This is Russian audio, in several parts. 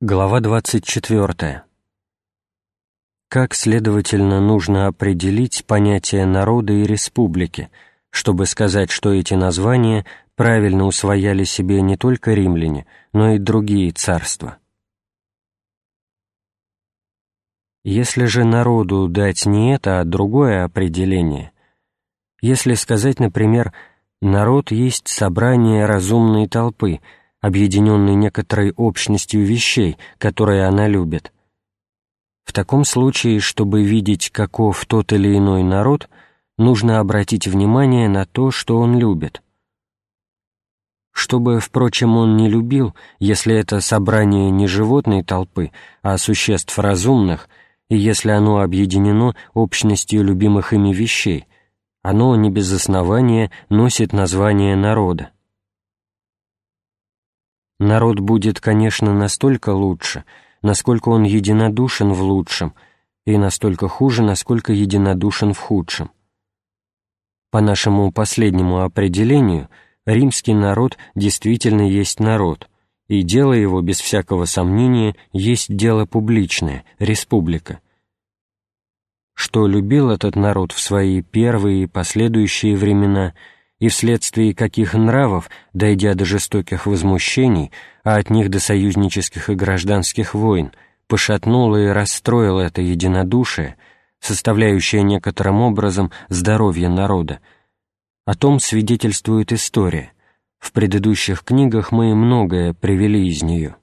Глава 24. Как, следовательно, нужно определить понятие народа и республики, чтобы сказать, что эти названия правильно усвояли себе не только римляне, но и другие царства? Если же народу дать не это, а другое определение, если сказать, например, «народ есть собрание разумной толпы», объединенной некоторой общностью вещей, которые она любит. В таком случае, чтобы видеть, каков тот или иной народ, нужно обратить внимание на то, что он любит. Чтобы, впрочем, он не любил, если это собрание не животной толпы, а существ разумных, и если оно объединено общностью любимых ими вещей, оно не без основания носит название народа. Народ будет, конечно, настолько лучше, насколько он единодушен в лучшем, и настолько хуже, насколько единодушен в худшем. По нашему последнему определению, римский народ действительно есть народ, и дело его, без всякого сомнения, есть дело публичное, республика. Что любил этот народ в свои первые и последующие времена – и вследствие каких нравов, дойдя до жестоких возмущений, а от них до союзнических и гражданских войн, пошатнуло и расстроило это единодушие, составляющее некоторым образом здоровье народа. О том свидетельствует история. В предыдущих книгах мы многое привели из нее.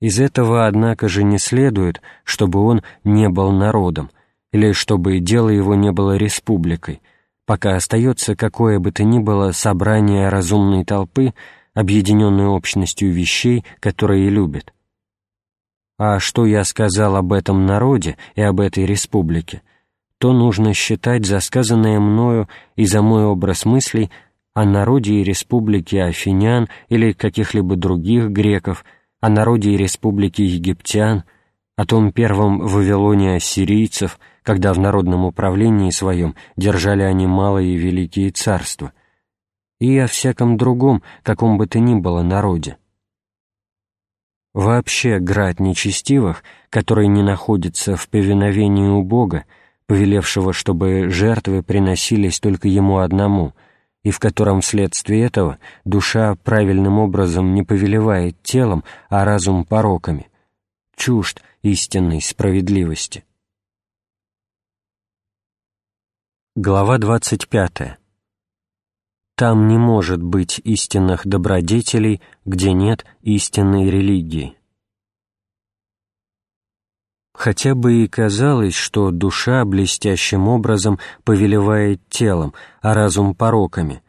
Из этого, однако же, не следует, чтобы он не был народом, или чтобы дело его не было республикой, пока остается какое бы то ни было собрание разумной толпы, объединенной общностью вещей, которые любит. А что я сказал об этом народе и об этой республике, то нужно считать за сказанное мною и за мой образ мыслей о народе и республике афинян или каких-либо других греков, о народе и республике египтян, о том первом Вавилоне ассирийцев — когда в народном управлении своем держали они малые и великие царства, и о всяком другом, каком бы то ни было народе. Вообще град нечестивых, который не находится в повиновении у Бога, повелевшего, чтобы жертвы приносились только Ему одному, и в котором вследствие этого душа правильным образом не повелевает телом, а разум пороками, чужд истинной справедливости. Глава 25. Там не может быть истинных добродетелей, где нет истинной религии. Хотя бы и казалось, что душа блестящим образом повелевает телом, а разум — пороками.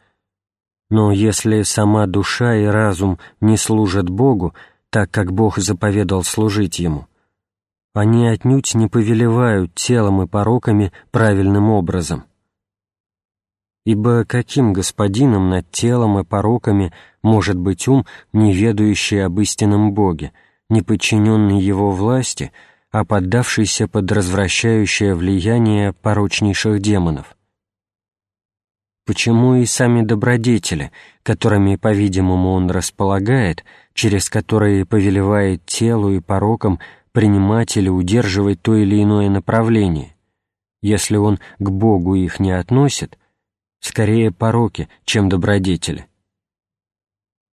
Но если сама душа и разум не служат Богу, так как Бог заповедал служить Ему, они отнюдь не повелевают телом и пороками правильным образом. Ибо каким господином над телом и пороками может быть ум, не ведающий об истинном Боге, не подчиненный Его власти, а поддавшийся под развращающее влияние порочнейших демонов? Почему и сами добродетели, которыми, по-видимому, он располагает, через которые повелевает телу и порокам принимать или удерживать то или иное направление, если он к Богу их не относит, скорее пороки, чем добродетели.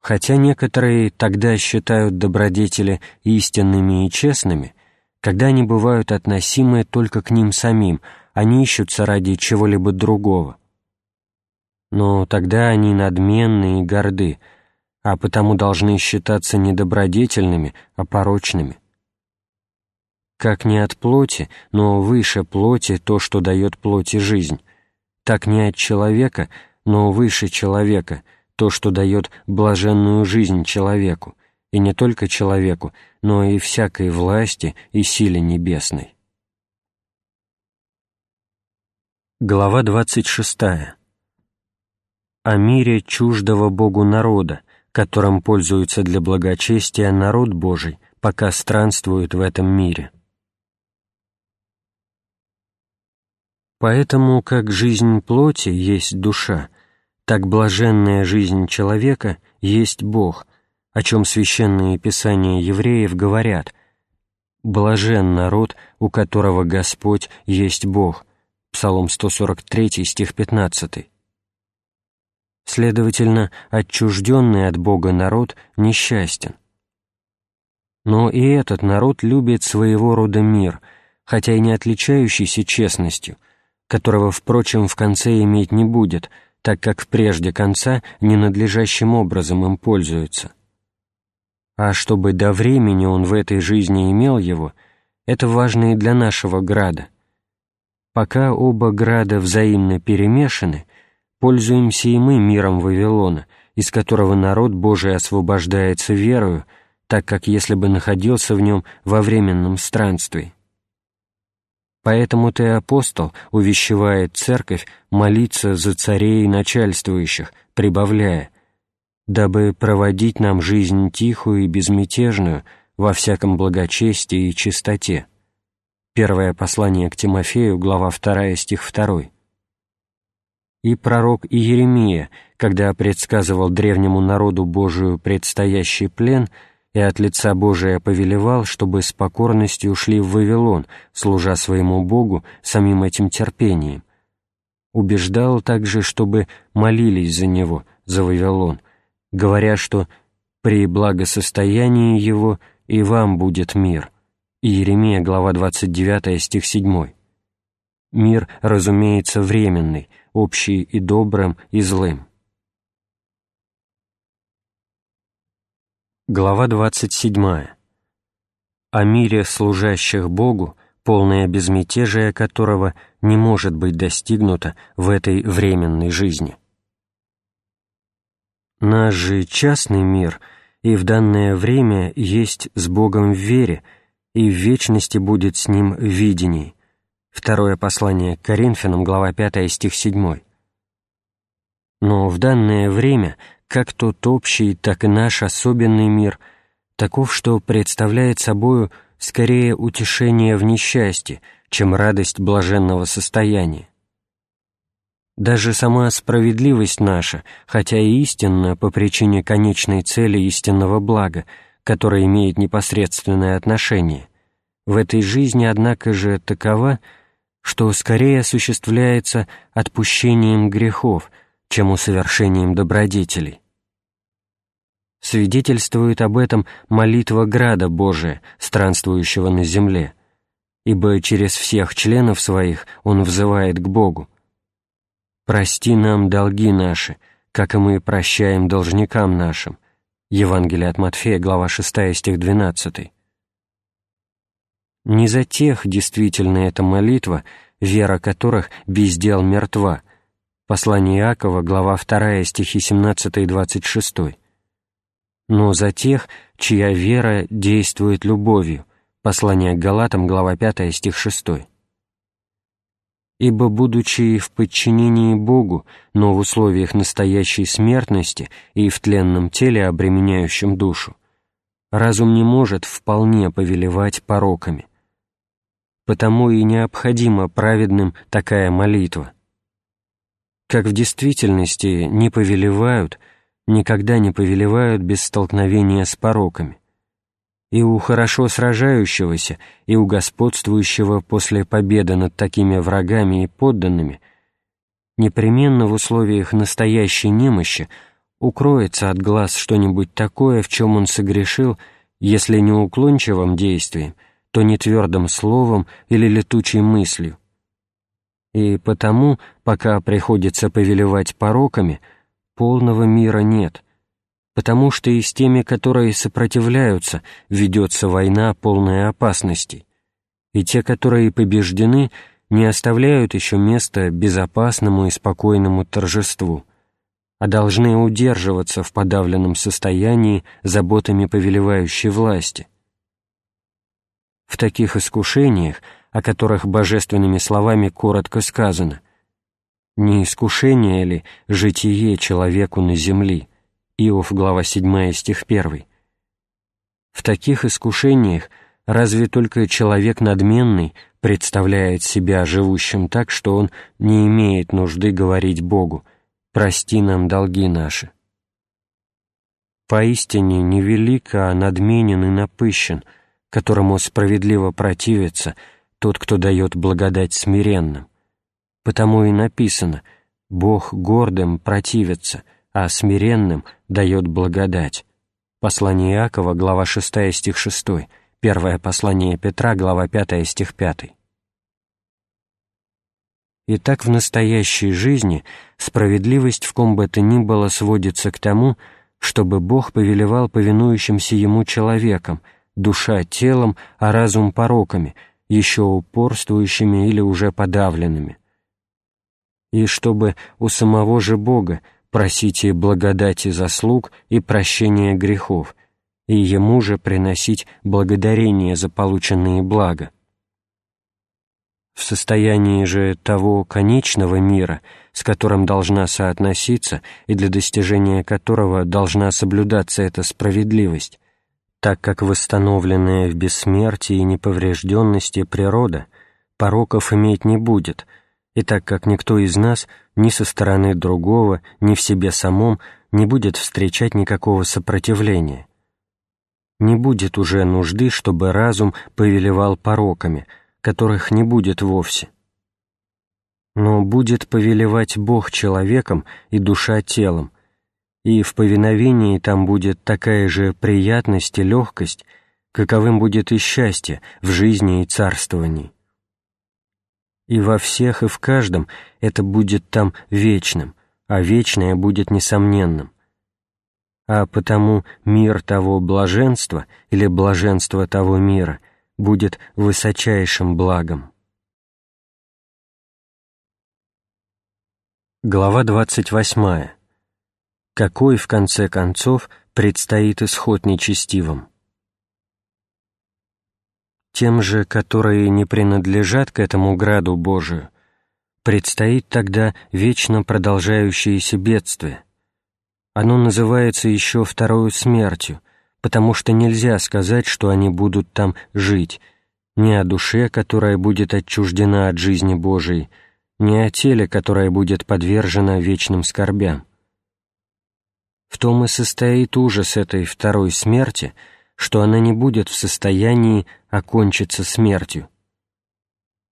Хотя некоторые тогда считают добродетели истинными и честными, когда они бывают относимы только к ним самим, они ищутся ради чего-либо другого. Но тогда они надменны и горды, а потому должны считаться не добродетельными, а порочными. Как не от плоти, но выше плоти то, что дает плоти жизнь, так не от человека, но выше человека, то, что дает блаженную жизнь человеку, и не только человеку, но и всякой власти и силе небесной. Глава 26. О мире чуждого Богу народа, которым пользуется для благочестия народ Божий, пока странствует в этом мире. Поэтому, как жизнь плоти есть душа, так блаженная жизнь человека есть Бог, о чем священные писания евреев говорят «Блажен народ, у которого Господь есть Бог» Псалом 143, стих 15. Следовательно, отчужденный от Бога народ несчастен. Но и этот народ любит своего рода мир, хотя и не отличающийся честностью, которого, впрочем, в конце иметь не будет, так как прежде конца ненадлежащим образом им пользуется. А чтобы до времени он в этой жизни имел его, это важно и для нашего града. Пока оба града взаимно перемешаны, пользуемся и мы миром Вавилона, из которого народ Божий освобождается верою, так как если бы находился в нем во временном странстве. Поэтому ты, апостол, увещевает церковь молиться за царей и начальствующих, прибавляя, дабы проводить нам жизнь тихую и безмятежную во всяком благочестии и чистоте. Первое послание к Тимофею, глава 2, стих 2. И пророк Иеремия, когда предсказывал древнему народу Божию предстоящий плен – и от лица Божия повелевал, чтобы с покорностью ушли в Вавилон, служа своему Богу самим этим терпением. Убеждал также, чтобы молились за него, за Вавилон, говоря, что «при благосостоянии его и вам будет мир». Иеремия, глава 29, стих 7. Мир, разумеется, временный, общий и добрым, и злым. Глава 27. О мире служащих Богу, полное безмятежие которого не может быть достигнуто в этой временной жизни. Наш же частный мир и в данное время есть с Богом в вере, и в вечности будет с Ним в видении. Второе послание к Коринфянам, глава 5, стих 7. Но в данное время – как тот общий, так и наш особенный мир, таков, что представляет собою скорее утешение в несчастье, чем радость блаженного состояния. Даже сама справедливость наша, хотя и истинна по причине конечной цели истинного блага, которая имеет непосредственное отношение, в этой жизни, однако же, такова, что скорее осуществляется отпущением грехов – чем усовершением добродетелей. Свидетельствует об этом молитва Града Божия, странствующего на земле, ибо через всех членов своих он взывает к Богу. «Прости нам долги наши, как и мы прощаем должникам нашим». Евангелие от Матфея, глава 6, стих 12. Не за тех действительно эта молитва, вера которых без дел мертва, Послание Иакова, глава 2, стихи 17 и 26. «Но за тех, чья вера действует любовью» Послание к Галатам, глава 5, стих 6. «Ибо, будучи в подчинении Богу, но в условиях настоящей смертности и в тленном теле, обременяющем душу, разум не может вполне повелевать пороками. Потому и необходима праведным такая молитва, как в действительности не повелевают, никогда не повелевают без столкновения с пороками. И у хорошо сражающегося, и у господствующего после победы над такими врагами и подданными непременно в условиях настоящей немощи укроется от глаз что-нибудь такое, в чем он согрешил, если не уклончивым действием, то не твердым словом или летучей мыслью, и потому, пока приходится повелевать пороками, полного мира нет, потому что и с теми, которые сопротивляются, ведется война, полная опасностей, и те, которые побеждены, не оставляют еще места безопасному и спокойному торжеству, а должны удерживаться в подавленном состоянии заботами повелевающей власти. В таких искушениях о которых божественными словами коротко сказано. «Не искушение ли житие человеку на земли?» Иов, глава 7, стих 1. В таких искушениях разве только человек надменный представляет себя живущим так, что он не имеет нужды говорить Богу «прости нам долги наши». поистине невелик, а надменен и напыщен, которому справедливо противится тот, кто дает благодать смиренным. Потому и написано «Бог гордым противится, а смиренным дает благодать». Послание Иакова, глава 6, стих 6, первое послание Петра, глава 5, стих 5. Итак, в настоящей жизни справедливость в ком бы то ни было сводится к тому, чтобы Бог повелевал повинующимся Ему человеком, душа телом, а разум пороками, еще упорствующими или уже подавленными. И чтобы у самого же Бога просите благодати заслуг и прощения грехов, и Ему же приносить благодарение за полученные блага. В состоянии же того конечного мира, с которым должна соотноситься и для достижения которого должна соблюдаться эта справедливость, так как восстановленная в бессмертии и неповрежденности природа пороков иметь не будет, и так как никто из нас ни со стороны другого, ни в себе самом не будет встречать никакого сопротивления. Не будет уже нужды, чтобы разум повелевал пороками – которых не будет вовсе. Но будет повелевать Бог человеком и душа телом, и в повиновении там будет такая же приятность и легкость, каковым будет и счастье в жизни и царствовании. И во всех и в каждом это будет там вечным, а вечное будет несомненным. А потому мир того блаженства или блаженство того мира будет высочайшим благом. Глава 28. Какой, в конце концов, предстоит исход нечестивым? Тем же, которые не принадлежат к этому граду Божию, предстоит тогда вечно продолжающееся бедствие. Оно называется еще второю смертью, потому что нельзя сказать, что они будут там жить, ни о душе, которая будет отчуждена от жизни Божией, ни о теле, которое будет подвержено вечным скорбям. В том и состоит ужас этой второй смерти, что она не будет в состоянии окончиться смертью.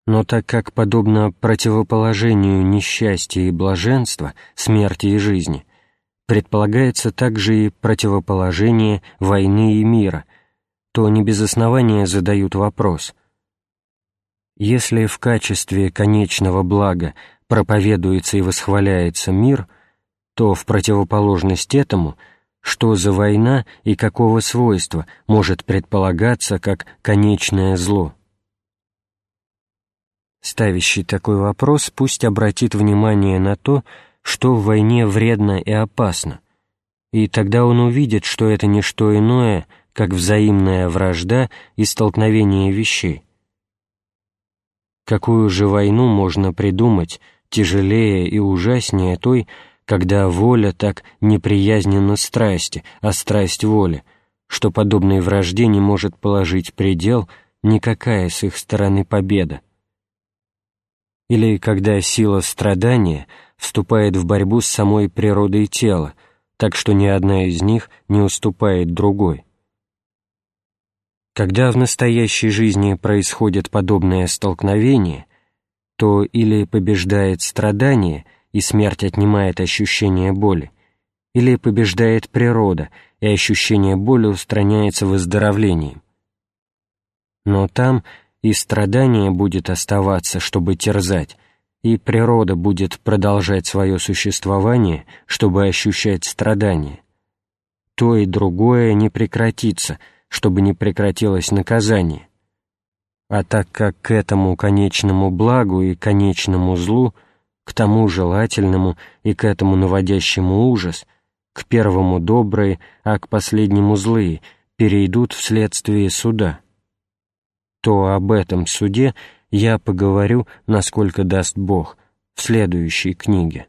Но так как, подобно противоположению несчастья и блаженства, смерти и жизни, предполагается также и противоположение войны и мира, то не без основания задают вопрос. Если в качестве конечного блага проповедуется и восхваляется мир, то в противоположность этому, что за война и какого свойства может предполагаться как конечное зло? Ставящий такой вопрос пусть обратит внимание на то, что в войне вредно и опасно, и тогда он увидит, что это не что иное, как взаимная вражда и столкновение вещей. Какую же войну можно придумать тяжелее и ужаснее той, когда воля так неприязненна страсти, а страсть воле, что подобной вражде не может положить предел никакая с их стороны победа. Или когда сила страдания — вступает в борьбу с самой природой тела, так что ни одна из них не уступает другой. Когда в настоящей жизни происходит подобное столкновение, то или побеждает страдание, и смерть отнимает ощущение боли, или побеждает природа, и ощущение боли устраняется выздоровлением. Но там и страдание будет оставаться, чтобы терзать, и природа будет продолжать свое существование, чтобы ощущать страдания. То и другое не прекратится, чтобы не прекратилось наказание. А так как к этому конечному благу и конечному злу, к тому желательному и к этому наводящему ужас, к первому добрые, а к последнему злые, перейдут вследствие суда, то об этом суде я поговорю, насколько даст Бог, в следующей книге.